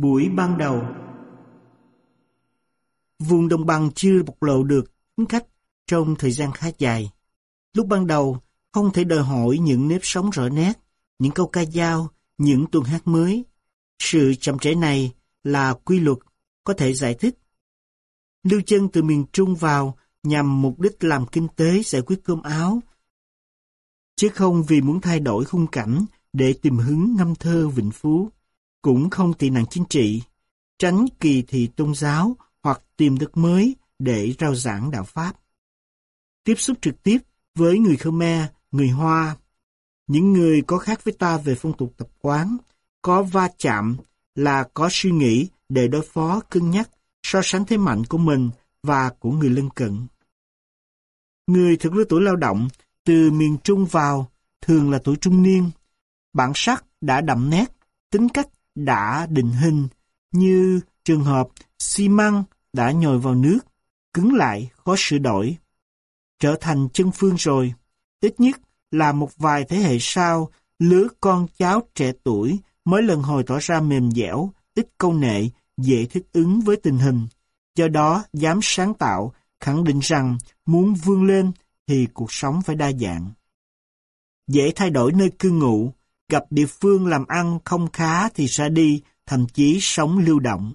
Buổi ban đầu Vùng đồng bằng chưa bộc lộ được tính cách trong thời gian khá dài. Lúc ban đầu, không thể đòi hỏi những nếp sống rõ nét, những câu ca dao, những tuần hát mới. Sự chậm trễ này là quy luật, có thể giải thích. Lưu chân từ miền Trung vào nhằm mục đích làm kinh tế giải quyết cơm áo, chứ không vì muốn thay đổi khung cảnh để tìm hứng ngâm thơ vịnh phú, cũng không tị nạn chính trị, tránh kỳ thị tôn giáo hoặc tìm đất mới để rao giảng đạo Pháp. Tiếp xúc trực tiếp với người Khmer, người Hoa, những người có khác với ta về phong tục tập quán, có va chạm là có suy nghĩ để đối phó cân nhắc so sánh thế mạnh của mình và của người lân cận. Người thực lứa tuổi lao động từ miền Trung vào thường là tuổi trung niên. Bản sắc đã đậm nét, tính cách đã định hình như trường hợp xi măng đã nhồi vào nước, cứng lại, khó sửa đổi. Trở thành chân phương rồi, ít nhất là một vài thế hệ sau, lứa con cháu trẻ tuổi mới lần hồi tỏ ra mềm dẻo, ít câu nệ, dễ thích ứng với tình hình. Do đó, dám sáng tạo, khẳng định rằng muốn vươn lên thì cuộc sống phải đa dạng. Dễ thay đổi nơi cư ngụ, gặp địa phương làm ăn không khá thì ra đi, thậm chí sống lưu động.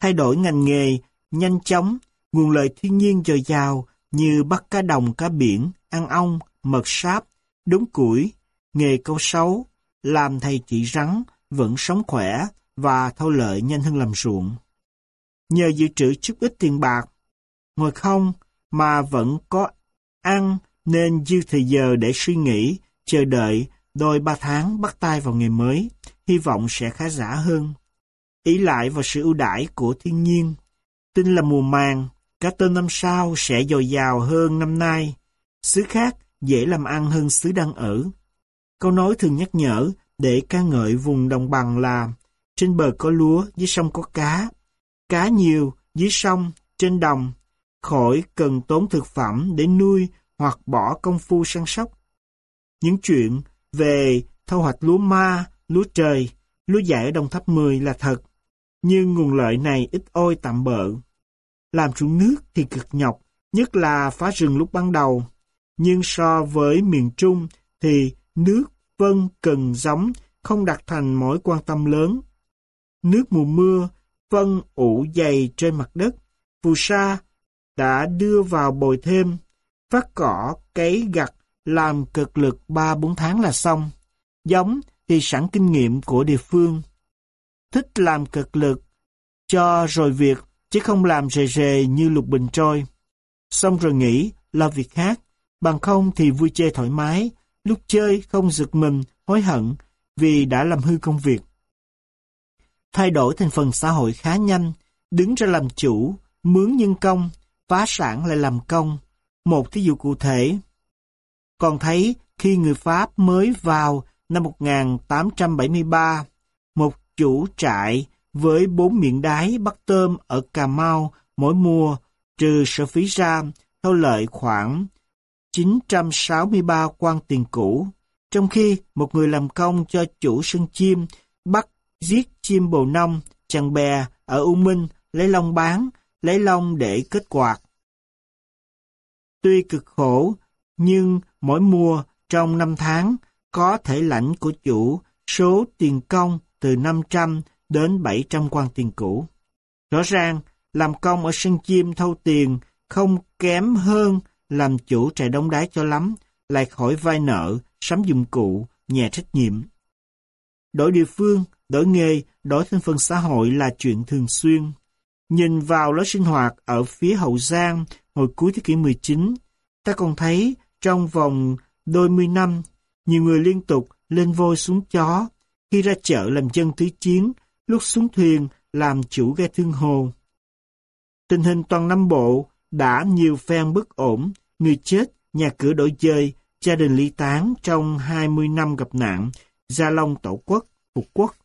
Thay đổi ngành nghề, nhanh chóng, nguồn lợi thiên nhiên dồi dào như bắt cá đồng cá biển, ăn ong, mật sáp, đốn củi, nghề câu sấu, làm thầy chỉ rắn, vẫn sống khỏe và thâu lợi nhanh hơn làm ruộng. Nhờ dự trữ chút ít tiền bạc, ngồi không mà vẫn có ăn nên dư thời giờ để suy nghĩ, chờ đợi đôi ba tháng bắt tay vào nghề mới, hy vọng sẽ khá giả hơn. Ý lại vào sự ưu đãi của thiên nhiên. Tin là mùa màng, cá tôm năm sau sẽ dồi dào hơn năm nay. Xứ khác dễ làm ăn hơn xứ đang ở. Câu nói thường nhắc nhở để ca ngợi vùng đồng bằng là trên bờ có lúa, dưới sông có cá. Cá nhiều, dưới sông, trên đồng, khỏi cần tốn thực phẩm để nuôi hoặc bỏ công phu săn sóc. Những chuyện về thu hoạch lúa ma, lúa trời, lúa dại ở Đồng Tháp 10 là thật, nhưng nguồn lợi này ít ôi tạm bợ. Làm ruộng nước thì cực nhọc, nhất là phá rừng lúc ban đầu. Nhưng so với miền Trung thì nước, vân, cần giống không đặt thành mối quan tâm lớn. Nước mùa mưa, vân ủ dày trên mặt đất, phù sa đã đưa vào bồi thêm, phát cỏ, cấy gặt, làm cực lực 3-4 tháng là xong. Giống thì sẵn kinh nghiệm của địa phương. Thích làm cực lực, cho rồi việc, chứ không làm rề rề như lục bình trôi. Xong rồi nghỉ, lo việc khác, bằng không thì vui chơi thoải mái, lúc chơi không giật mình, hối hận vì đã làm hư công việc. Thay đổi thành phần xã hội khá nhanh, đứng ra làm chủ, mướn nhân công, phá sản lại làm công. Một thí dụ cụ thể. Còn thấy khi người Pháp mới vào năm 1873, một chủ trại với bốn miệng đáy bắt tôm ở Cà Mau mỗi mùa trừ sở phí ra theo lợi khoảng 963 quan tiền cũ, trong khi một người làm công cho chủ sân chim bắt giết chim bồ nông, chàng bè ở U Minh lấy lông bán, lấy lông để kết quạt. Tuy cực khổ, nhưng mỗi mùa trong năm tháng có thể lãnh của chủ số tiền công từ 500 đến 700 quan tiền cũ. Rõ ràng, làm công ở sân chim thâu tiền không kém hơn làm chủ trại đông đái cho lắm, lại khỏi vai nợ, sắm dụng cụ, nhà trách nhiệm. Đổi địa phương, đổi nghề, đổi thân phận xã hội là chuyện thường xuyên. Nhìn vào lối sinh hoạt ở phía Hậu Giang hồi cuối thế kỷ 19, ta còn thấy trong vòng đôi mươi năm, nhiều người liên tục lên voi xuống chó, khi ra chợ làm dân thứ chiến, lúc xuống thuyền làm chủ ghe thương hồ. Tình hình toàn Nam Bộ đã nhiều phen bất ổn, người chết, nhà cửa đổi dời, gia đình ly tán trong 20 năm gặp nạn, Gia Long tổ quốc, phục quốc.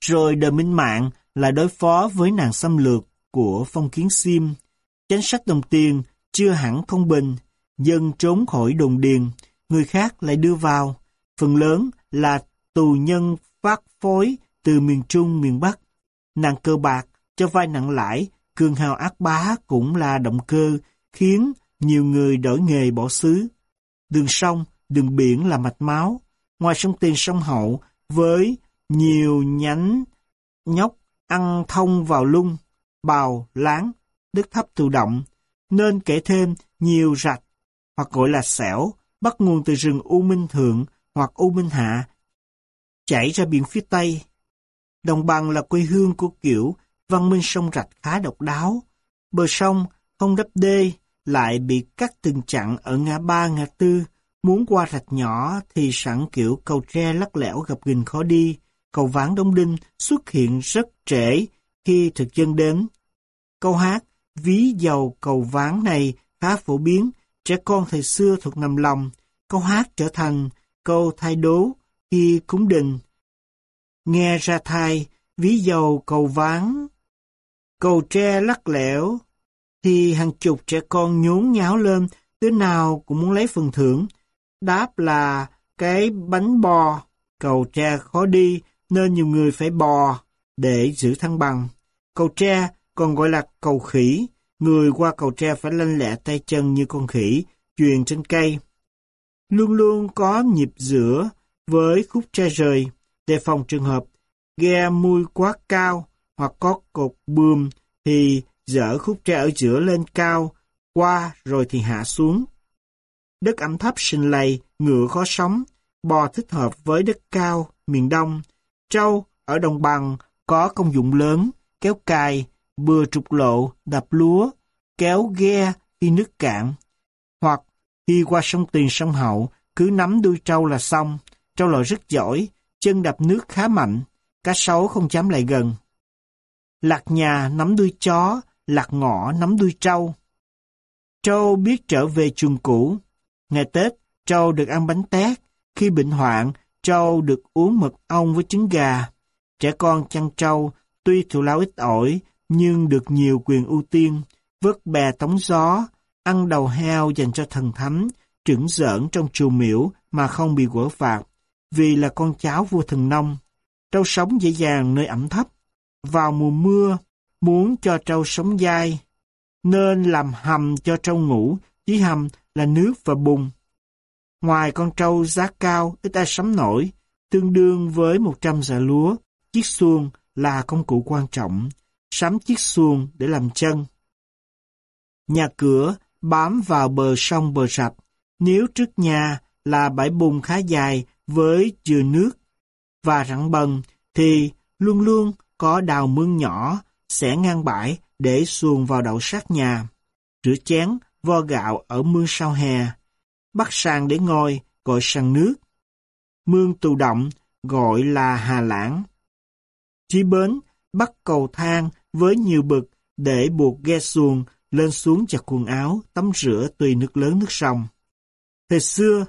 Rồi đời minh mạng là đối phó với nạn xâm lược của phong kiến sim. Chính sách đồng tiền chưa hẳn không bình, dân trốn khỏi đồn điền, người khác lại đưa vào. Phần lớn là tù nhân phát phối từ miền Trung, miền Bắc. Nàng cơ bạc, cho vai nặng lãi, cường hào ác bá cũng là động cơ khiến nhiều người đổi nghề bỏ xứ. Đường sông, đường biển là mạch máu. Ngoài sông Tiền sông Hậu, với nhiều nhánh nhóc ăn thông vào lung, bào, láng, đất thấp tự động, nên kể thêm nhiều rạch, hoặc gọi là xẻo, bắt nguồn từ rừng U Minh Thượng hoặc U Minh Hạ, chảy ra biển phía Tây. Đồng bằng là quê hương của kiểu văn minh sông rạch khá độc đáo. Bờ sông không đắp đê, lại bị cắt từng chặn ở ngã ba ngã tư. Muốn qua rạch nhỏ thì sẵn kiểu cầu tre lắc lẻo gặp gình khó đi. Cầu ván Đông Đinh xuất hiện rất trễ khi thực dân đến. Câu hát Ví dầu cầu ván này khá phổ biến, trẻ con thời xưa thuộc nằm lòng. Câu hát trở thành câu thay đố khi cúng đình. Nghe ra thai, ví dầu cầu ván, cầu tre lắc lẻo, thì hàng chục trẻ con nhốn nháo lên, đứa nào cũng muốn lấy phần thưởng. Đáp là cái bánh bò, cầu tre khó đi, nên nhiều người phải bò để giữ thăng bằng. Cầu tre còn gọi là cầu khỉ, người qua cầu tre phải lanh lẹ tay chân như con khỉ, chuyền trên cây. Luôn luôn có nhịp giữa với khúc tre rời, đề phòng trường hợp ghe mui quá cao hoặc có cột bươm thì dỡ khúc tre ở giữa lên cao, qua rồi thì hạ xuống. Đất ẩm thấp sinh lầy, ngựa khó sống, bò thích hợp với đất cao, miền đông. Trâu ở đồng bằng có công dụng lớn, kéo cài, bừa trục lộ, đập lúa, kéo ghe khi nước cạn. Hoặc khi qua sông Tiền sông Hậu, cứ nắm đuôi trâu là xong. Trâu lội rất giỏi, chân đập nước khá mạnh, cá sấu không dám lại gần. Lạc nhà nắm đuôi chó, lạc ngõ nắm đuôi trâu. Trâu biết trở về chuồng cũ. Ngày Tết, trâu được ăn bánh tét. Khi bệnh hoạn, trâu được uống mật ong với trứng gà. Trẻ con chăn trâu, tuy thù lao ít ỏi, nhưng được nhiều quyền ưu tiên, vớt bè tống gió, ăn đầu heo dành cho thần thánh, trưởng giỡn trong chùa miễu mà không bị quở phạt, vì là con cháu vua thần nông. Trâu sống dễ dàng nơi ẩm thấp. Vào mùa mưa, muốn cho trâu sống dai, nên làm hầm cho trâu ngủ, chỉ hầm là nước và bùn. Ngoài con trâu giá cao, ít ai sắm nổi, tương đương với 100 dạ lúa, chiếc xuông là công cụ quan trọng, sắm chiếc xuồng để làm chân. Nhà cửa bám vào bờ sông bờ rạch, nếu trước nhà là bãi bùn khá dài với dừa nước và rặng bần thì luôn luôn có đào mương nhỏ sẽ ngang bãi để xuồng vào đậu sát nhà. Rửa chén, vo gạo ở mương sau hè. Bắt sàn để ngồi, gọi sàn nước. Mương tù động, gọi là hà lãng. Chí bến, bắt cầu thang với nhiều bực để buộc ghe xuồng lên xuống giặt quần áo, tắm rửa tùy nước lớn nước sông. Thời xưa,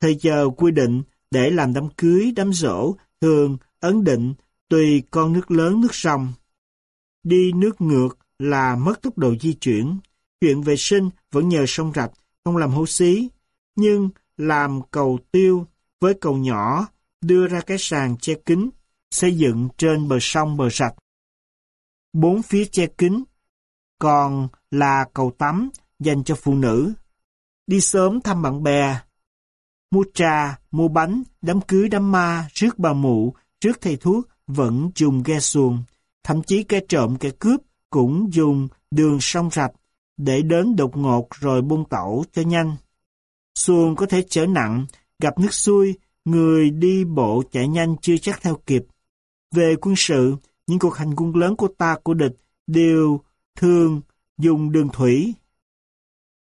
thời giờ quy định để làm đám cưới, đám rỗ, thường ấn định tùy con nước lớn nước sông. Đi nước ngược là mất tốc độ di chuyển. Chuyện vệ sinh vẫn nhờ sông rạch, không làm hố xí. Nhưng làm cầu tiêu với cầu nhỏ đưa ra cái sàn che kính xây dựng trên bờ sông bờ rạch. Bốn phía che kính, còn là cầu tắm dành cho phụ nữ. Đi sớm thăm bạn bè, mua trà, mua bánh, đám cưới đám ma, rước bà mụ, rước thầy thuốc vẫn dùng ghe xuồng. Thậm chí kẻ trộm kẻ cướp cũng dùng đường sông rạch để đến đột ngột rồi buông tẩu cho nhanh. Xuồng có thể chở nặng, gặp nước xuôi, người đi bộ chạy nhanh chưa chắc theo kịp. Về quân sự, những cuộc hành quân lớn của ta của địch đều thường dùng đường thủy.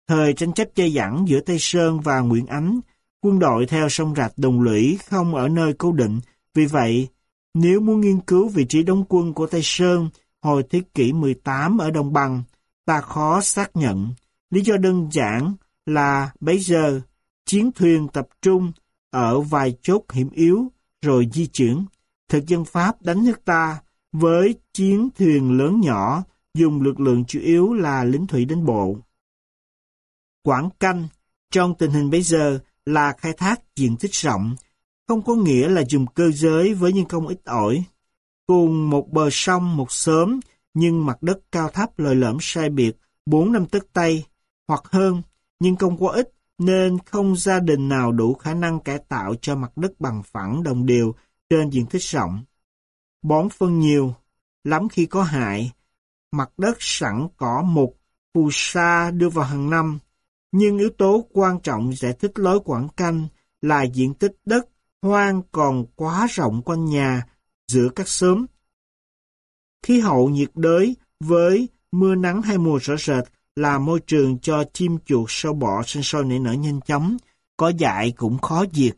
Thời tranh chấp dây dẳng giữa Tây Sơn và Nguyễn Ánh, quân đội theo sông rạch đồng lũy không ở nơi cố định, vì vậy, nếu muốn nghiên cứu vị trí đóng quân của Tây Sơn hồi thế kỷ 18 ở Đồng Bằng, ta khó xác nhận. Lý do đơn giản là bây giờ chiến thuyền tập trung ở vài chốt hiểm yếu rồi di chuyển. Thực dân Pháp đánh nước ta với chiến thuyền lớn nhỏ dùng lực lượng chủ yếu là lính thủy đánh bộ. Quảng canh trong tình hình bây giờ là khai thác diện tích rộng, không có nghĩa là dùng cơ giới với nhân công ít ỏi. cùng một bờ sông một xóm, nhưng mặt đất cao thấp lồi lõm sai biệt, bốn năm tấc tay, hoặc hơn, nhưng công quá ít, nên không gia đình nào đủ khả năng cải tạo cho mặt đất bằng phẳng đồng đều trên diện tích rộng. Bón phân nhiều, lắm khi có hại, mặt đất sẵn cỏ mục, phù sa đưa vào hàng năm, nhưng yếu tố quan trọng giải thích lối quảng canh là diện tích đất hoang còn quá rộng quanh nhà giữa các xóm. Khí hậu nhiệt đới với mưa nắng hai mùa rõ rệt là môi trường cho chim chuột sâu bọ sinh sôi nảy nở nhanh chóng, có dại cũng khó diệt.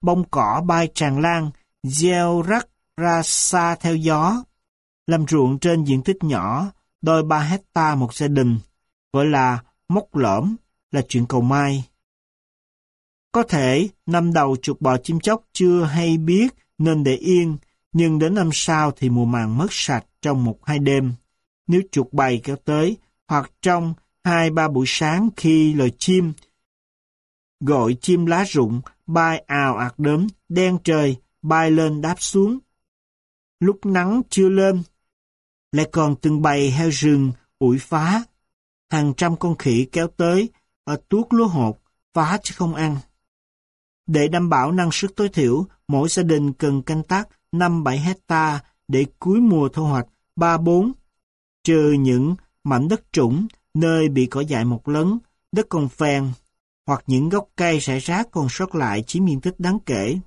Bông cỏ bay tràn lan, gieo rắc ra xa theo gió. Làm ruộng trên diện tích nhỏ, đôi ba hecta một gia đình, gọi là mốc lõm, là chuyện cầu mai. Có thể năm đầu chuột bò chim chóc chưa hay biết nên để yên, nhưng đến năm sau thì mùa màng mất sạch trong một hai đêm. Nếu chuột bày kéo tới, hoặc trong hai ba buổi sáng khi lời chim gọi chim lá rụng bay ào ạt đớm đen trời bay lên đáp xuống lúc nắng chưa lên lại còn từng bầy heo rừng ủi phá. Hàng trăm con khỉ kéo tới ở tuốt lúa hột phá chứ không ăn. Để đảm bảo năng suất tối thiểu mỗi gia đình cần canh tác 5-7 hecta để cuối mùa thu hoạch 3-4 trừ những mảnh đất trũng, nơi bị cỏ dại một lấn, đất còn phèn, hoặc những gốc cây rải rác còn sót lại chiếm diện tích đáng kể.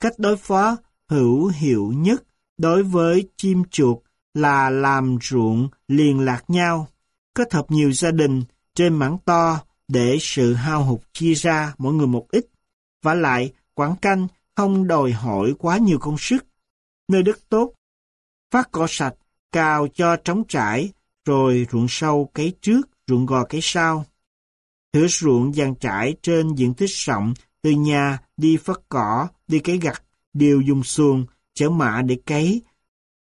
Cách đối phó hữu hiệu nhất đối với chim chuột là làm ruộng liền lạc nhau, kết hợp nhiều gia đình trên mảng to để sự hao hụt chia ra mỗi người một ít. Và lại, quảng canh không đòi hỏi quá nhiều công sức. Nơi đất tốt, phát cỏ sạch, cào cho trống trải, rồi ruộng sâu cấy trước, ruộng gò cấy sau. Thửa ruộng dàn trải trên diện tích rộng, từ nhà đi phát cỏ, đi cấy gặt, đều dùng xuồng, chở mạ để cấy.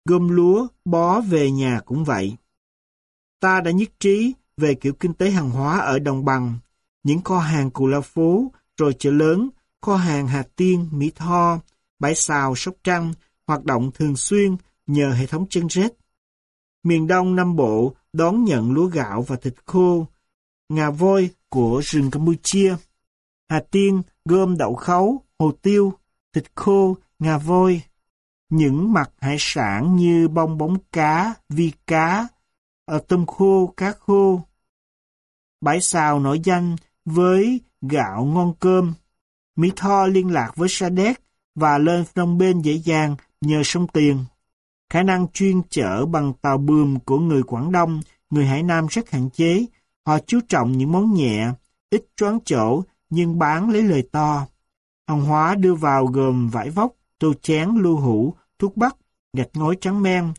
Gom lúa, bó về nhà cũng vậy. Ta đã nhất trí về kiểu kinh tế hàng hóa ở đồng bằng, những kho hàng cù lao phố, rồi chợ lớn, kho hàng Hà Tiên, Mỹ Tho, bãi xào, Sóc Trăng, hoạt động thường xuyên nhờ hệ thống chân rết. Miền Đông Nam Bộ đón nhận lúa gạo và thịt khô, ngà voi của rừng Campuchia. Hà Tiên gom đậu khấu, hồ tiêu, thịt khô, ngà voi. Những mặt hải sản như bông bóng cá, vi cá, tôm khô, cá khô. Bãi xào nổi danh với gạo ngon cơm. Mỹ Tho liên lạc với Sa Đéc và lên Phnom Penh dễ dàng nhờ sông Tiền. Khả năng chuyên chở bằng tàu bườm của người Quảng Đông, người Hải Nam rất hạn chế. Họ chú trọng những món nhẹ, ít choáng chỗ, nhưng bán lấy lời to. Hàng hóa đưa vào gồm vải vóc, tô chén, lưu hũ, thuốc bắc, gạch ngói trắng men,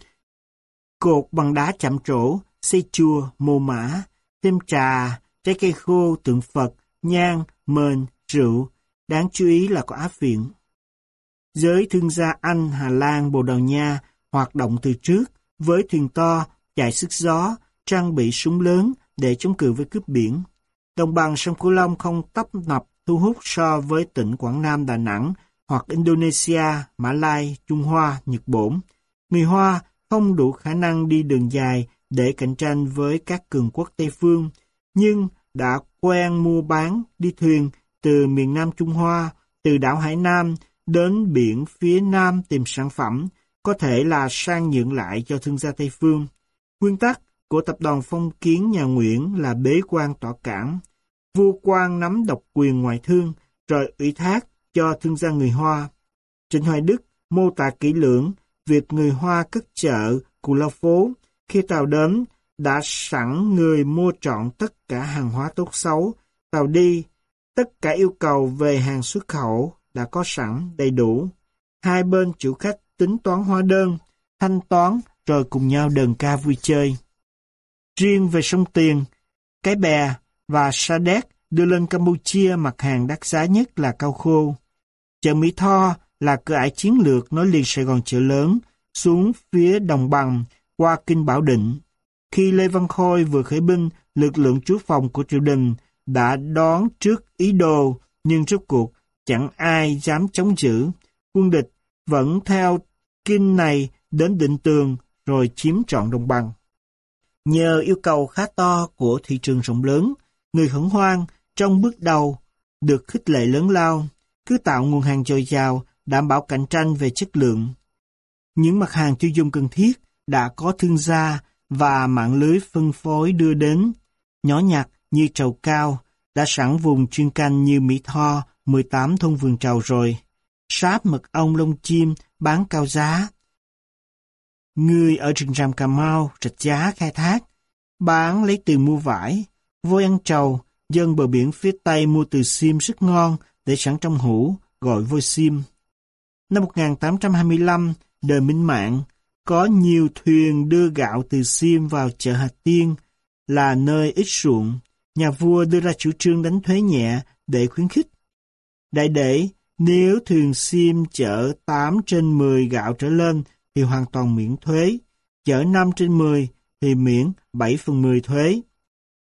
cột bằng đá chạm trổ, xây chùa, mồ mã, thêm trà, trái cây khô, tượng Phật, nhang, mền, rượu. Đáng chú ý là có áp viện. Giới thương gia Anh, Hà Lan, Bồ Đào Nha hoạt động từ trước, với thuyền to, chạy sức gió, trang bị súng lớn để chống cự với cướp biển. Đồng bằng sông Cửu Long không tấp nập thu hút so với tỉnh Quảng Nam Đà Nẵng hoặc Indonesia, Mã Lai, Trung Hoa, Nhật Bản. Người Hoa không đủ khả năng đi đường dài để cạnh tranh với các cường quốc Tây Phương, nhưng đã quen mua bán đi thuyền từ miền Nam Trung Hoa, từ đảo Hải Nam đến biển phía Nam tìm sản phẩm, có thể là sang nhượng lại cho thương gia Tây Phương. Nguyên tắc của tập đoàn phong kiến nhà Nguyễn là bế quan tỏa cảng. Vua quan nắm độc quyền ngoại thương, rồi ủy thác cho thương gia người Hoa. Trịnh Hoài Đức mô tả kỹ lưỡng việc người Hoa cất chợ Cù Lao Phố khi tàu đến đã sẵn người mua trọn tất cả hàng hóa tốt xấu, tàu đi, tất cả yêu cầu về hàng xuất khẩu đã có sẵn đầy đủ. Hai bên chủ khách tính toán hóa đơn, thanh toán rồi cùng nhau đờn ca vui chơi. Riêng về sông Tiền, Cái Bè và Sa Đéc đưa lên Campuchia mặt hàng đắt giá nhất là cao khô. Chợ Mỹ Tho là cửa ải chiến lược nối liền Sài Gòn chợ lớn xuống phía đồng bằng qua Kinh Bảo Định. Khi Lê Văn Khôi vừa khởi binh, lực lượng trú phòng của triều đình đã đón trước ý đồ, nhưng rốt cuộc chẳng ai dám chống giữ. Quân địch vẫn theo kinh này đến định tường rồi chiếm trọn đồng bằng. Nhờ yêu cầu khá to của thị trường rộng lớn, người khẩn hoang trong bước đầu được khích lệ lớn lao, cứ tạo nguồn hàng dồi dào, đảm bảo cạnh tranh về chất lượng. Những mặt hàng tiêu dùng cần thiết đã có thương gia và mạng lưới phân phối đưa đến, nhỏ nhặt như trầu cao, đã sẵn vùng chuyên canh như Mỹ Tho, 18 thôn vườn trầu rồi. Sáp mật ong lông chim bán cao giá. Người ở rừng rằm Cà Mau rạch giá khai thác, bán lấy từ mua vải, vôi ăn trầu, dân bờ biển phía Tây mua từ sim rất ngon để sẵn trong hũ, gọi vôi sim. Năm 1825, đời minh mạng, có nhiều thuyền đưa gạo từ sim vào chợ Hà Tiên, là nơi ít ruộng. Nhà vua đưa ra chủ trương đánh thuế nhẹ để khuyến khích. Đại để, nếu thuyền sim chở 8 trên 10 gạo trở lên thì hoàn toàn miễn thuế, chở 5 trên 10 thì miễn 7 phần 10 thuế.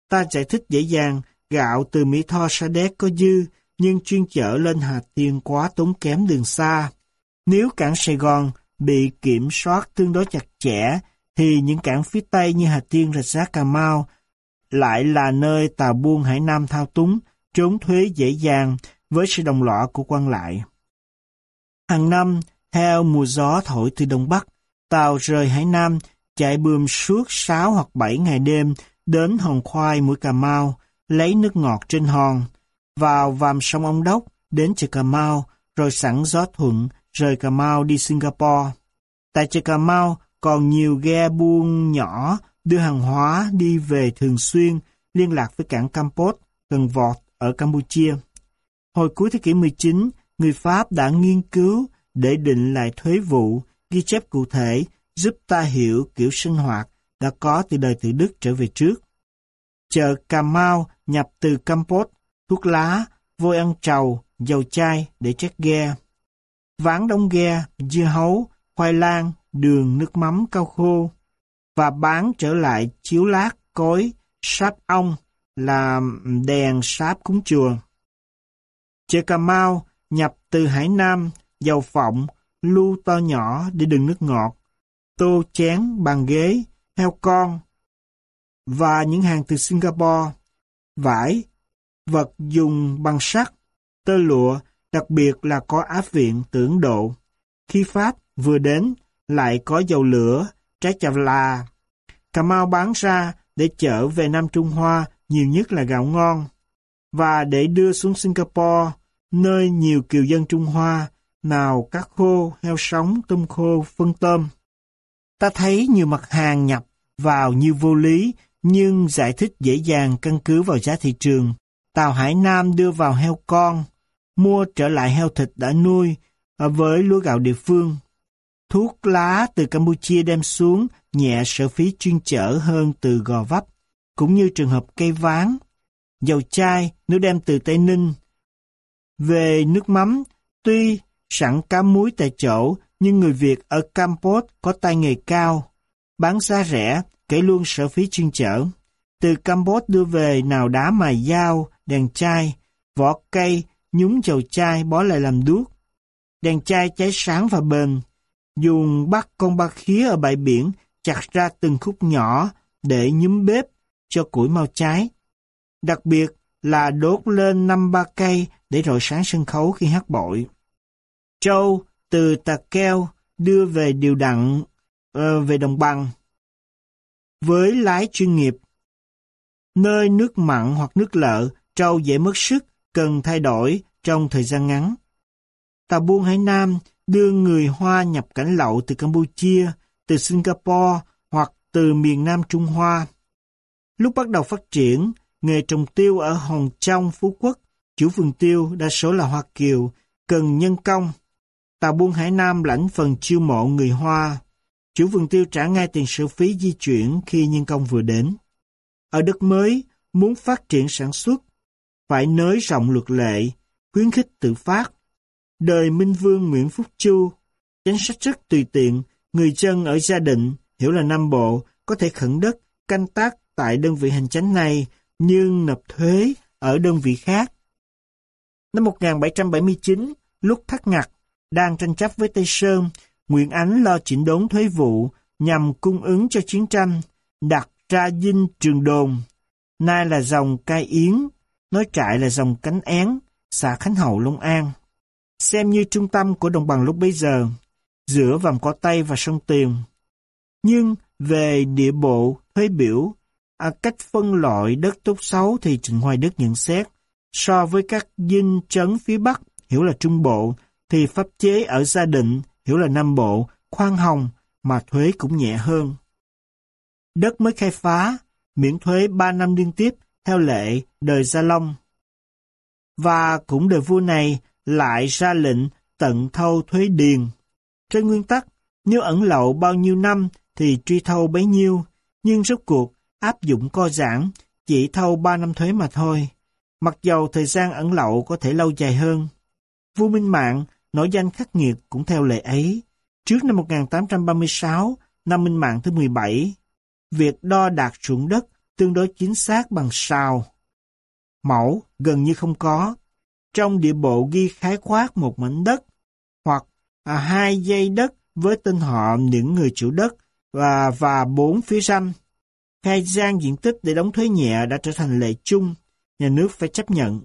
Ta giải thích dễ dàng, gạo từ Mỹ Tho Sa Đéc có dư, nhưng chuyên chở lên Hà Tiên quá tốn kém đường xa. Nếu cảng Sài Gòn bị kiểm soát tương đối chặt chẽ, thì những cảng phía Tây như Hà Tiên, Rạch Giá, Cà Mau lại là nơi tàu buôn Hải Nam thao túng, trốn thuế dễ dàng với sự đồng lõa của quan lại. Hàng năm, theo mùa gió thổi từ Đông Bắc, tàu rời Hải Nam chạy bươm suốt 6 hoặc 7 ngày đêm đến hòn khoai mũi Cà Mau, lấy nước ngọt trên hòn, vào vàm sông Ông Đốc, đến chợ Cà Mau, rồi sẵn gió thuận, rời Cà Mau đi Singapore. Tại chợ Cà Mau còn nhiều ghe buôn nhỏ đưa hàng hóa đi về thường xuyên, liên lạc với cảng Campos, gần vọt ở Campuchia. Hồi cuối thế kỷ 19, người Pháp đã nghiên cứu để định lại thuế vụ, ghi chép cụ thể, giúp ta hiểu kiểu sinh hoạt đã có từ đời từ Đức trở về trước. Chợ Cà Mau nhập từ Campos, thuốc lá, vôi ăn trầu, dầu chai để chết ghe. Ván đông ghe, dưa hấu, khoai lang, đường, nước mắm cao khô và bán trở lại chiếu lát, cối, sáp ong là đèn sáp cúng chùa. Chợ Cà Mau nhập từ Hải Nam, dầu phộng, lu to nhỏ để đựng nước ngọt, tô chén, bàn ghế, heo con và những hàng từ Singapore, vải, vật dùng bằng sắt, tơ lụa, đặc biệt là có áp viện tưởng độ. Khi Pháp vừa đến, lại có dầu lửa, trái chà là Cà Mau bán ra để chở về Nam Trung Hoa, nhiều nhất là gạo ngon, và để đưa xuống Singapore, nơi nhiều kiều dân Trung Hoa, nào cá khô, heo sống, tôm khô, phân tôm. Ta thấy nhiều mặt hàng nhập vào như vô lý, nhưng giải thích dễ dàng căn cứ vào giá thị trường. Tàu Hải Nam đưa vào heo con, mua trở lại heo thịt đã nuôi ờ, với lúa gạo địa phương. Thuốc lá từ Campuchia đem xuống nhẹ sở phí chuyên chở hơn từ Gò Vấp, cũng như trường hợp cây ván. Dầu chai nếu đem từ Tây Ninh. Về nước mắm, tuy sẵn cá muối tại chỗ, nhưng người Việt ở Campos có tay nghề cao, bán giá rẻ, kể luôn sở phí chuyên chở. Từ Campos đưa về nào đá mài dao, đèn chai, vỏ cây, nhúng chầu chai bó lại làm đuốc. Đèn chai cháy sáng và bền. Dùng bắt con ba khía ở bãi biển chặt ra từng khúc nhỏ để nhúm bếp cho củi mau cháy. Đặc biệt là đốt lên năm ba cây để rọi sáng sân khấu khi hát bội. Châu từ tà keo đưa về điều đặn uh, ờ, về đồng bằng. Với lái chuyên nghiệp, nơi nước mặn hoặc nước lợ, trâu dễ mất sức, cần thay đổi trong thời gian ngắn. Tàu buôn Hải Nam đưa người Hoa nhập cảnh lậu từ Campuchia, từ Singapore hoặc từ miền Nam Trung Hoa. Lúc bắt đầu phát triển, nghề trồng tiêu ở Hồng Trong, Phú Quốc, chủ vườn tiêu đa số là Hoa Kiều, cần nhân công. Tàu buôn Hải Nam lãnh phần chiêu mộ người Hoa. Chủ vườn tiêu trả ngay tiền sử phí di chuyển khi nhân công vừa đến. Ở đất mới, muốn phát triển sản xuất, phải nới rộng luật lệ, khuyến khích tự phát. Đời Minh Vương Nguyễn Phúc Chu, chính sách rất tùy tiện, người dân ở gia định, hiểu là Nam Bộ, có thể khẩn đất, canh tác tại đơn vị hành chánh này, nhưng nộp thuế ở đơn vị khác. Năm 1779, lúc Thắt Ngặt đang tranh chấp với Tây Sơn, Nguyễn Ánh lo chỉnh đốn thuế vụ nhằm cung ứng cho chiến tranh, đặt ra dinh trường đồn. Nay là dòng cai yến, nói trại là dòng cánh én, xã Khánh Hậu Long An. Xem như trung tâm của đồng bằng lúc bấy giờ, giữa vòng cỏ Tây và sông Tiền. Nhưng về địa bộ, thuế biểu, à, cách phân loại đất tốt xấu thì Trịnh Hoài Đức nhận xét, so với các dinh trấn phía Bắc, hiểu là Trung Bộ, thì pháp chế ở gia định, hiểu là Nam Bộ, khoan hồng, mà thuế cũng nhẹ hơn. Đất mới khai phá, miễn thuế 3 năm liên tiếp, theo lệ đời Gia Long. Và cũng đời vua này lại ra lệnh tận thâu thuế điền. Trên nguyên tắc, nếu ẩn lậu bao nhiêu năm thì truy thâu bấy nhiêu, nhưng rốt cuộc áp dụng co giãn, chỉ thâu 3 năm thuế mà thôi. Mặc dầu thời gian ẩn lậu có thể lâu dài hơn. Vua Minh Mạng nổi danh khắc nghiệt cũng theo lệ ấy. Trước năm 1836, năm Minh Mạng thứ 17, việc đo đạt ruộng đất tương đối chính xác bằng sao. Mẫu gần như không có. Trong địa bộ ghi khái quát một mảnh đất hoặc à, hai dây đất với tên họ những người chủ đất và và bốn phía ranh. Khai gian diện tích để đóng thuế nhẹ đã trở thành lệ chung, nhà nước phải chấp nhận.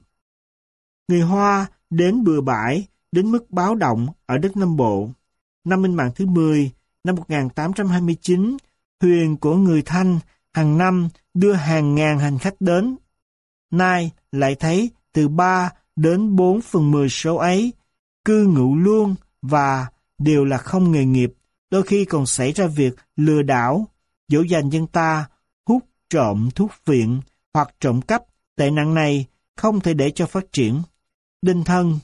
Người Hoa đến bừa bãi, đến mức báo động ở đất Nam Bộ. Năm Minh Mạng thứ 10, năm 1829, thuyền của người Thanh hàng năm đưa hàng ngàn hành khách đến. Nay lại thấy từ 3 đến 4 phần 10 số ấy, cư ngụ luôn và đều là không nghề nghiệp, đôi khi còn xảy ra việc lừa đảo, dỗ dành dân ta, hút trộm thuốc viện hoặc trộm cắp, tệ nạn này không thể để cho phát triển. Đinh Thân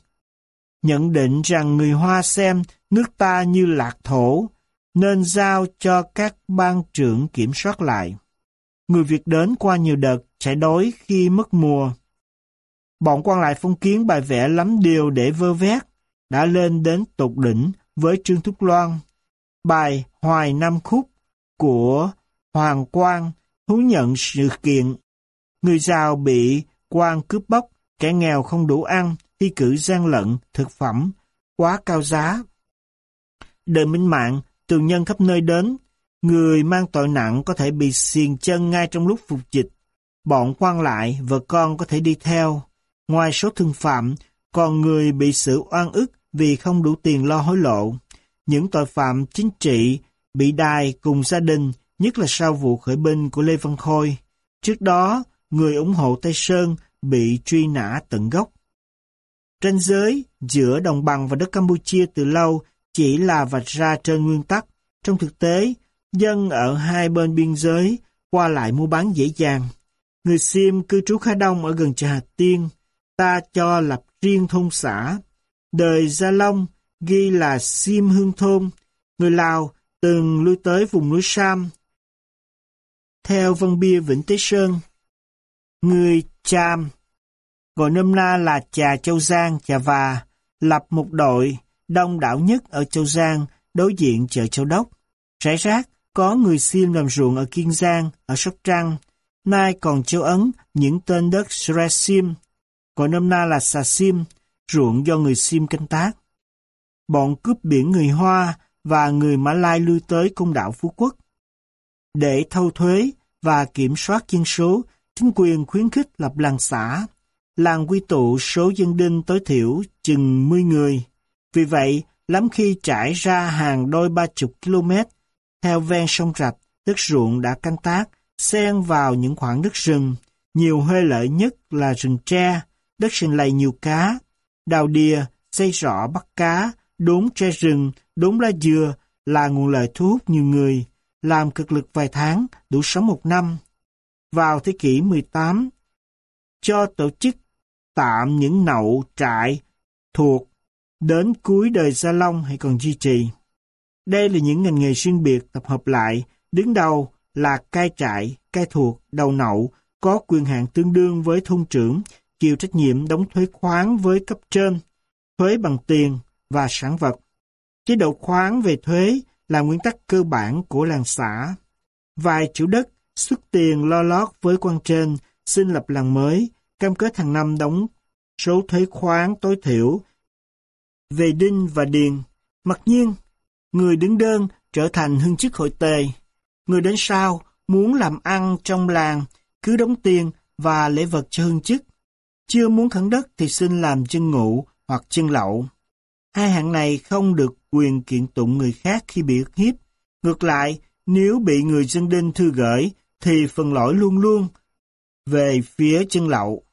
nhận định rằng người Hoa xem nước ta như lạc thổ, nên giao cho các ban trưởng kiểm soát lại. Người Việt đến qua nhiều đợt chạy đói khi mất mùa. Bọn quan lại phong kiến bài vẽ lắm điều để vơ vét, đã lên đến tột đỉnh với Trương Thúc Loan. Bài Hoài Nam Khúc của Hoàng Quang thú nhận sự kiện. Người giàu bị quan cướp bóc, kẻ nghèo không đủ ăn, thi cử gian lận, thực phẩm, quá cao giá. Đời minh mạng, tù nhân khắp nơi đến, người mang tội nặng có thể bị xiềng chân ngay trong lúc phục dịch. Bọn quan lại, vợ con có thể đi theo. Ngoài số thương phạm, còn người bị xử oan ức vì không đủ tiền lo hối lộ. Những tội phạm chính trị bị đài cùng gia đình, nhất là sau vụ khởi binh của Lê Văn Khôi. Trước đó, người ủng hộ Tây Sơn bị truy nã tận gốc. Tranh giới giữa đồng bằng và đất Campuchia từ lâu chỉ là vạch ra trên nguyên tắc. Trong thực tế, dân ở hai bên biên giới qua lại mua bán dễ dàng. Người Sim cư trú khá đông ở gần chợ Hà Tiên, ta cho lập riêng thôn xã. Đời Gia Long ghi là Sim Hương Thôn, người Lào từng lui tới vùng núi Sam. Theo văn bia Vĩnh Tế Sơn, người Cham gọi nôm na là Trà Châu Giang, Trà Và, lập một đội đông đảo nhất ở Châu Giang, đối diện chợ Châu Đốc. Rải rác, có người Sim làm ruộng ở Kiên Giang, ở Sóc Trăng. Nay còn Châu Ấn, những tên đất Sresim, còn nôm na là Sà Sim, ruộng do người Sim canh tác. Bọn cướp biển người Hoa và người Mã Lai lưu tới công đảo Phú Quốc. Để thâu thuế và kiểm soát dân số, chính quyền khuyến khích lập làng xã làng quy tụ số dân đinh tối thiểu chừng 10 người. Vì vậy, lắm khi trải ra hàng đôi ba chục km, theo ven sông rạch, đất ruộng đã canh tác, xen vào những khoảng đất rừng. Nhiều hơi lợi nhất là rừng tre, đất sinh lầy nhiều cá, đào đìa, xây rõ bắt cá, đốn tre rừng, đốn lá dừa là nguồn lợi thu hút nhiều người, làm cực lực vài tháng, đủ sống một năm. Vào thế kỷ 18, cho tổ chức tạm những nậu trại thuộc đến cuối đời Gia Long hay còn duy trì. Đây là những ngành nghề riêng biệt tập hợp lại, đứng đầu là cai trại, cai thuộc, đầu nậu, có quyền hạn tương đương với thôn trưởng, chịu trách nhiệm đóng thuế khoáng với cấp trên, thuế bằng tiền và sản vật. Chế độ khoáng về thuế là nguyên tắc cơ bản của làng xã. Vài chủ đất xuất tiền lo lót với quan trên, xin lập làng mới, cam kết hàng năm đóng số thuế khoáng tối thiểu về đinh và điền. Mặc nhiên, người đứng đơn trở thành hương chức hội tề. Người đến sau muốn làm ăn trong làng, cứ đóng tiền và lễ vật cho hương chức. Chưa muốn khẩn đất thì xin làm chân ngụ hoặc chân lậu. Hai hạng này không được quyền kiện tụng người khác khi bị ức hiếp. Ngược lại, nếu bị người dân đinh thư gửi, thì phần lỗi luôn luôn về phía chân lậu.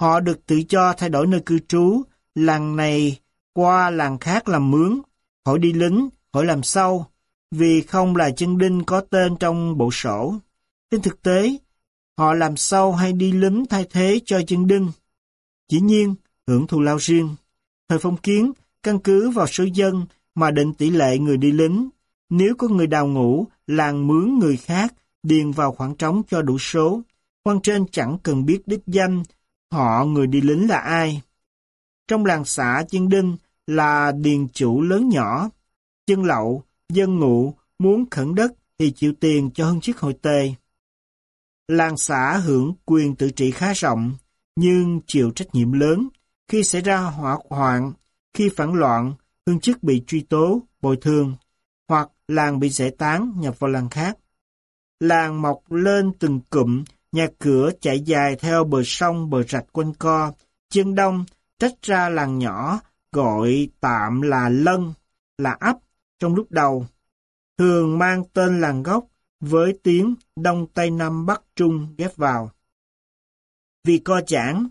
Họ được tự cho thay đổi nơi cư trú, làng này qua làng khác làm mướn, khỏi đi lính, hỏi làm sao, vì không là chân đinh có tên trong bộ sổ. Trên thực tế, họ làm sao hay đi lính thay thế cho chân đinh. Chỉ nhiên, hưởng thù lao riêng. Thời phong kiến, căn cứ vào số dân mà định tỷ lệ người đi lính. Nếu có người đào ngũ, làng mướn người khác, điền vào khoảng trống cho đủ số. Quan trên chẳng cần biết đích danh, họ người đi lính là ai. Trong làng xã chân đinh là điền chủ lớn nhỏ dân lậu, dân ngụ, muốn khẩn đất thì chịu tiền cho hơn chiếc hội tề. Làng xã hưởng quyền tự trị khá rộng, nhưng chịu trách nhiệm lớn. Khi xảy ra hỏa hoạn, khi phản loạn, hương chức bị truy tố, bồi thường, hoặc làng bị giải tán nhập vào làng khác. Làng mọc lên từng cụm, nhà cửa chạy dài theo bờ sông bờ rạch quanh co, chân đông tách ra làng nhỏ, gọi tạm là lân, là ấp trong lúc đầu. Thường mang tên làng gốc với tiếng Đông Tây Nam Bắc Trung ghép vào. Vì co giãn,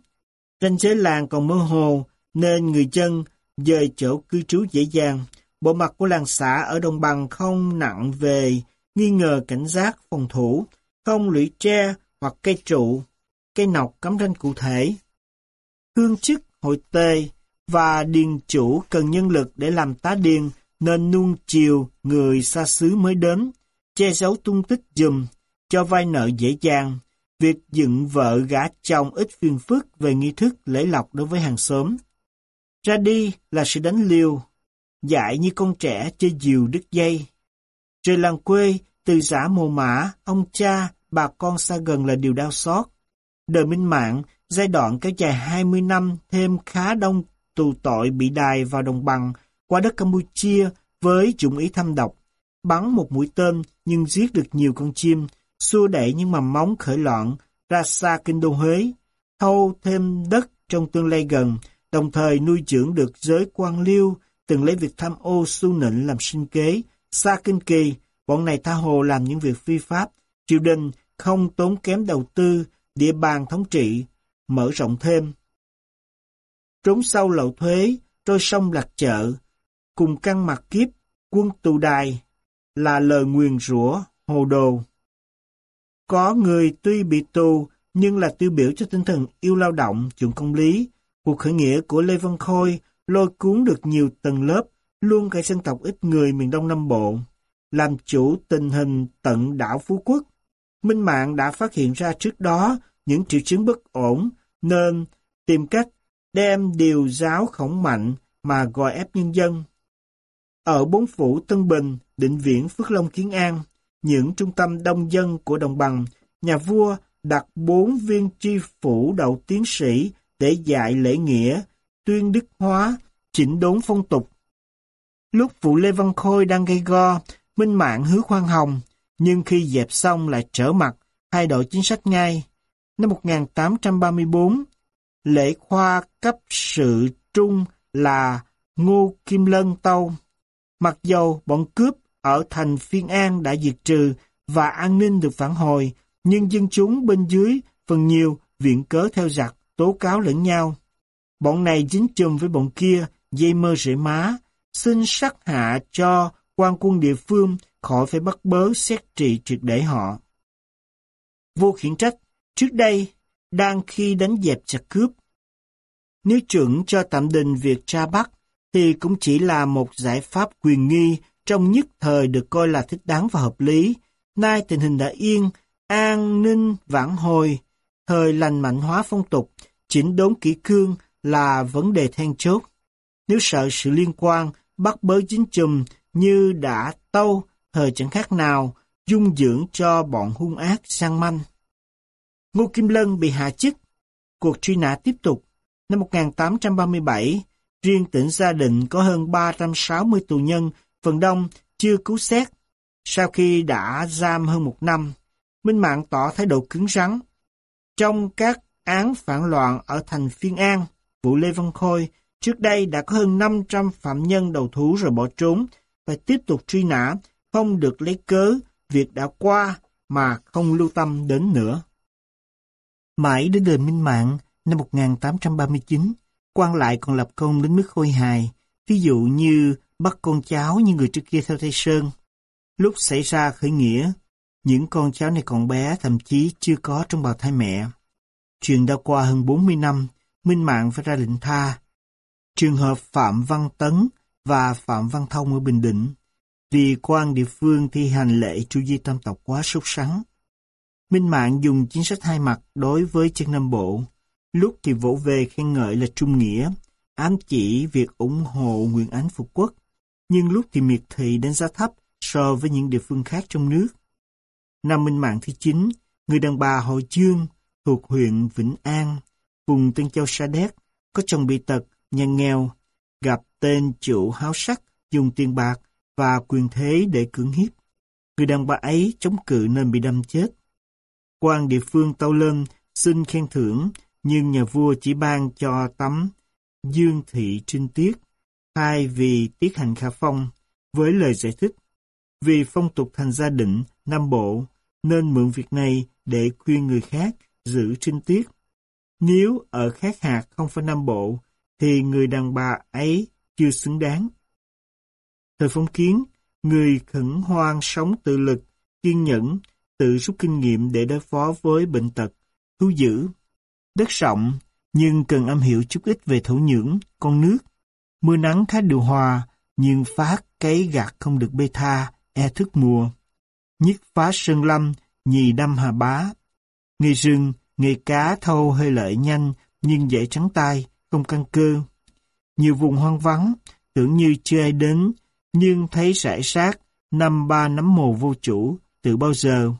trên chế làng còn mơ hồ nên người dân dời chỗ cư trú dễ dàng. Bộ mặt của làng xã ở đồng bằng không nặng về nghi ngờ cảnh giác phòng thủ, không lũy tre hoặc cây trụ, cây nọc cắm ranh cụ thể. Hương chức, hội tề và điền chủ cần nhân lực để làm tá điền nên nuông chiều người xa xứ mới đến, che giấu tung tích dùm, cho vay nợ dễ dàng. Việc dựng vợ gả chồng ít phiền phức về nghi thức lễ lọc đối với hàng xóm. Ra đi là sự đánh liều, dạy như con trẻ chơi diều đứt dây. Trời làng quê, từ giả mồ mã, ông cha, bà con xa gần là điều đau xót. Đời minh mạng, giai đoạn kéo dài 20 năm thêm khá đông tù tội bị đài vào đồng bằng qua đất Campuchia với dụng ý thăm độc. Bắn một mũi tên nhưng giết được nhiều con chim, xua đẩy những mầm móng khởi loạn ra xa kinh đô Huế, thâu thêm đất trong tương lai gần, đồng thời nuôi dưỡng được giới quan liêu, từng lấy việc tham ô su nịnh làm sinh kế, xa kinh kỳ, bọn này tha hồ làm những việc phi pháp, triều đình không tốn kém đầu tư, địa bàn thống trị, mở rộng thêm. Trốn sâu lậu thuế, trôi sông lạc chợ, cùng căn mặt kiếp, quân tù đài, là lời nguyền rủa, hồ đồ. Có người tuy bị tù, nhưng là tiêu biểu cho tinh thần yêu lao động, chuộng công lý. Cuộc khởi nghĩa của Lê Văn Khôi lôi cuốn được nhiều tầng lớp, luôn cả dân tộc ít người miền Đông Nam Bộ. Làm chủ tình hình tận đảo Phú Quốc, Minh Mạng đã phát hiện ra trước đó những triệu chứng bất ổn, nên tìm cách đem điều giáo khổng mạnh mà gọi ép nhân dân. Ở bốn phủ Tân Bình, Định Viễn, Phước Long, Kiến An, những trung tâm đông dân của đồng bằng, nhà vua đặt bốn viên tri phủ đậu tiến sĩ để dạy lễ nghĩa, tuyên đức hóa, chỉnh đốn phong tục. Lúc vụ Lê Văn Khôi đang gây go, Minh Mạng hứa khoan hồng, nhưng khi dẹp xong lại trở mặt, thay đổi chính sách ngay. Năm 1834, lễ khoa cấp sự trung là Ngô Kim Lân Tâu. Mặc dầu bọn cướp ở thành Phiên An đã diệt trừ và an ninh được phản hồi, nhưng dân chúng bên dưới phần nhiều viện cớ theo giặc, tố cáo lẫn nhau. Bọn này dính chùm với bọn kia, dây mơ rễ má, xin sắc hạ cho quan quân địa phương khỏi phải bắt bớ xét trị triệt để họ. Vua khiển trách, trước đây, đang khi đánh dẹp chặt cướp. Nếu chuẩn cho tạm đình việc tra bắt, thì cũng chỉ là một giải pháp quyền nghi trong nhất thời được coi là thích đáng và hợp lý. Nay tình hình đã yên, an ninh vãn hồi, thời lành mạnh hóa phong tục, chỉnh đốn kỹ cương là vấn đề then chốt. Nếu sợ sự liên quan, bắt bớ chính chùm như đã tâu, thời chẳng khác nào, dung dưỡng cho bọn hung ác sang manh. Ngô Kim Lân bị hạ chức. Cuộc truy nã tiếp tục. Năm 1837, riêng tỉnh Gia Định có hơn 360 tù nhân phần đông chưa cứu xét. Sau khi đã giam hơn một năm, Minh Mạng tỏ thái độ cứng rắn. Trong các án phản loạn ở thành Phiên An, vụ Lê Văn Khôi, trước đây đã có hơn 500 phạm nhân đầu thú rồi bỏ trốn, phải tiếp tục truy nã, không được lấy cớ việc đã qua mà không lưu tâm đến nữa. Mãi đến đời Minh Mạng năm 1839, quan lại còn lập công đến mức khôi hài, ví dụ như bắt con cháu như người trước kia theo Tây Sơn. Lúc xảy ra khởi nghĩa, những con cháu này còn bé thậm chí chưa có trong bào thai mẹ. Chuyện đã qua hơn 40 năm, Minh Mạng phải ra lệnh tha. Trường hợp Phạm Văn Tấn và Phạm Văn Thông ở Bình Định vì quan địa phương thi hành lệ chu di tam tộc quá sốt sắng. Minh Mạng dùng chính sách hai mặt đối với chân Nam Bộ, lúc thì vỗ về khen ngợi là trung nghĩa, ám chỉ việc ủng hộ nguyện án phục quốc, nhưng lúc thì miệt thị đánh giá thấp so với những địa phương khác trong nước. Năm Minh Mạng thứ 9, người đàn bà Hội Dương thuộc huyện Vĩnh An, vùng Tân Châu Sa Đéc, có chồng bị tật, nhà nghèo, gặp tên chủ háo sắc, dùng tiền bạc và quyền thế để cưỡng hiếp. Người đàn bà ấy chống cự nên bị đâm chết. quan địa phương tâu lên xin khen thưởng, nhưng nhà vua chỉ ban cho tấm Dương Thị Trinh Tiết, thay vì tiết hành khả phong, với lời giải thích. Vì phong tục thành gia định, Nam Bộ, nên mượn việc này để khuyên người khác giữ trinh tiết. Nếu ở khác hạt không phải Nam Bộ, thì người đàn bà ấy chưa xứng đáng. Thời phong kiến, người khẩn hoang sống tự lực, kiên nhẫn, tự rút kinh nghiệm để đối phó với bệnh tật, thu giữ. Đất rộng, nhưng cần am hiểu chút ít về thổ nhưỡng, con nước. Mưa nắng khá điều hòa, nhưng phát cấy gạt không được bê tha, e thức mùa. Nhất phá sơn lâm, nhì đâm hà bá. Nghề rừng, nghề cá thâu hơi lợi nhanh, nhưng dễ trắng tay, không căn cơ. Nhiều vùng hoang vắng, tưởng như chưa ai đến, nhưng thấy rải rác, năm ba nắm mồ vô chủ, từ bao giờ.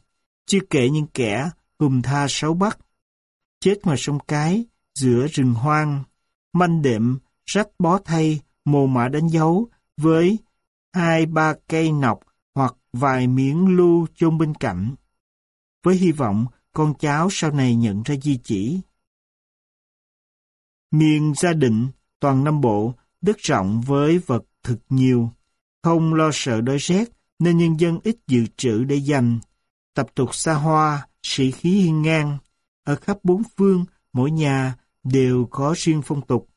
Chưa kể những kẻ gùm tha sáu bắc Chết ngoài sông cái, giữa rừng hoang, manh đệm, rách bó thay, mồ mã đánh dấu với hai ba cây nọc hoặc vài miếng lưu chôn bên cạnh. Với hy vọng con cháu sau này nhận ra di chỉ. Miền gia định, toàn Nam Bộ, đất rộng với vật thực nhiều. Không lo sợ đói rét, nên nhân dân ít dự trữ để dành. Tập tục xa hoa, sĩ khí hiên ngang. Ở khắp bốn phương, mỗi nhà đều có riêng phong tục.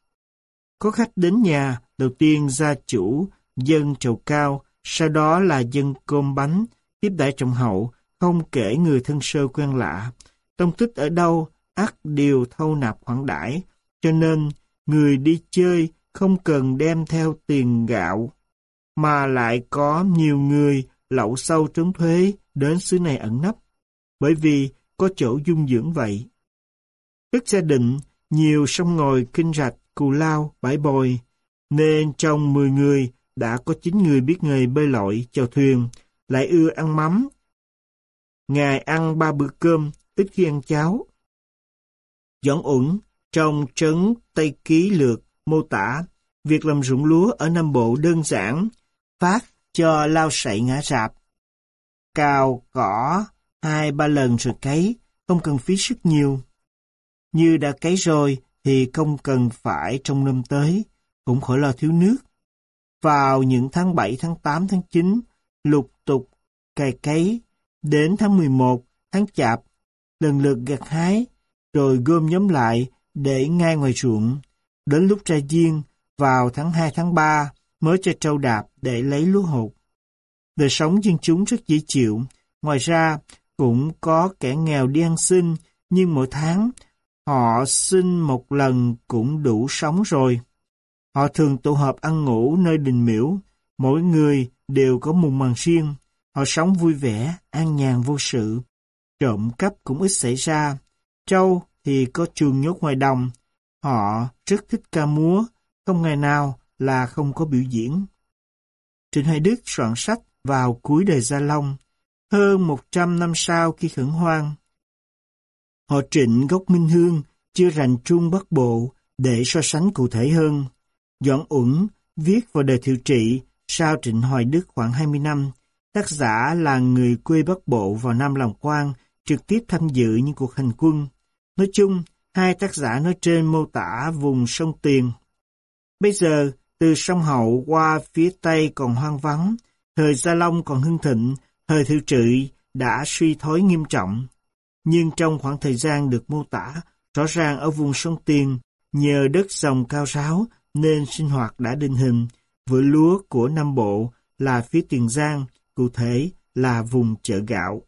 Có khách đến nhà, đầu tiên gia chủ, dân trầu cao, sau đó là dân cơm bánh, tiếp đãi trọng hậu, không kể người thân sơ quen lạ. Tông tích ở đâu, ắt đều thâu nạp khoản đãi, cho nên người đi chơi không cần đem theo tiền gạo, mà lại có nhiều người lậu sâu trốn thuế đến xứ này ẩn nấp, bởi vì có chỗ dung dưỡng vậy. Đức gia định nhiều sông ngồi, kinh rạch, cù lao, bãi bồi, nên trong 10 người đã có 9 người biết nghề bơi lội, chèo thuyền, lại ưa ăn mắm. Ngài ăn ba bữa cơm, ít khi ăn cháo. Doãn ủng trong trấn Tây Ký Lược mô tả việc làm ruộng lúa ở Nam Bộ đơn giản, phát cho lao sậy ngã rạp. Cào cỏ hai ba lần rồi cấy, không cần phí sức nhiều. Như đã cấy rồi thì không cần phải trong năm tới, cũng khỏi lo thiếu nước. Vào những tháng 7, tháng 8, tháng 9, lục tục cày cấy, đến tháng 11, tháng chạp, lần lượt gặt hái, rồi gom nhóm lại để ngay ngoài ruộng. Đến lúc ra diên, vào tháng 2, tháng 3 mới cho trâu đạp để lấy lúa hột. Đời sống dân chúng rất dễ chịu, ngoài ra cũng có kẻ nghèo đi ăn xin, nhưng mỗi tháng Họ xin một lần cũng đủ sống rồi. Họ thường tụ họp ăn ngủ nơi đình miễu, mỗi người đều có mùng màn riêng. Họ sống vui vẻ, an nhàn vô sự. Trộm cắp cũng ít xảy ra. Trâu thì có chuồng nhốt ngoài đồng. Họ rất thích ca múa, không ngày nào là không có biểu diễn. Trịnh Hoài Đức soạn sách vào cuối đời Gia Long, hơn 100 năm sau khi khẩn hoang, Họ trịnh gốc Minh Hương chưa rành trung Bắc Bộ để so sánh cụ thể hơn. Doãn Uẩn viết vào đời thiệu trị sau Trịnh Hoài Đức khoảng 20 năm, tác giả là người quê Bắc Bộ vào Nam Lòng Quang, trực tiếp tham dự những cuộc hành quân. Nói chung, hai tác giả nói trên mô tả vùng sông Tiền. Bây giờ, từ sông Hậu qua phía Tây còn hoang vắng, thời Gia Long còn hưng thịnh, thời Thiệu Trị đã suy thoái nghiêm trọng. Nhưng trong khoảng thời gian được mô tả, rõ ràng ở vùng sông Tiền, nhờ đất dòng cao ráo nên sinh hoạt đã định hình. với lúa của Nam Bộ là phía Tiền Giang, cụ thể là vùng chợ gạo.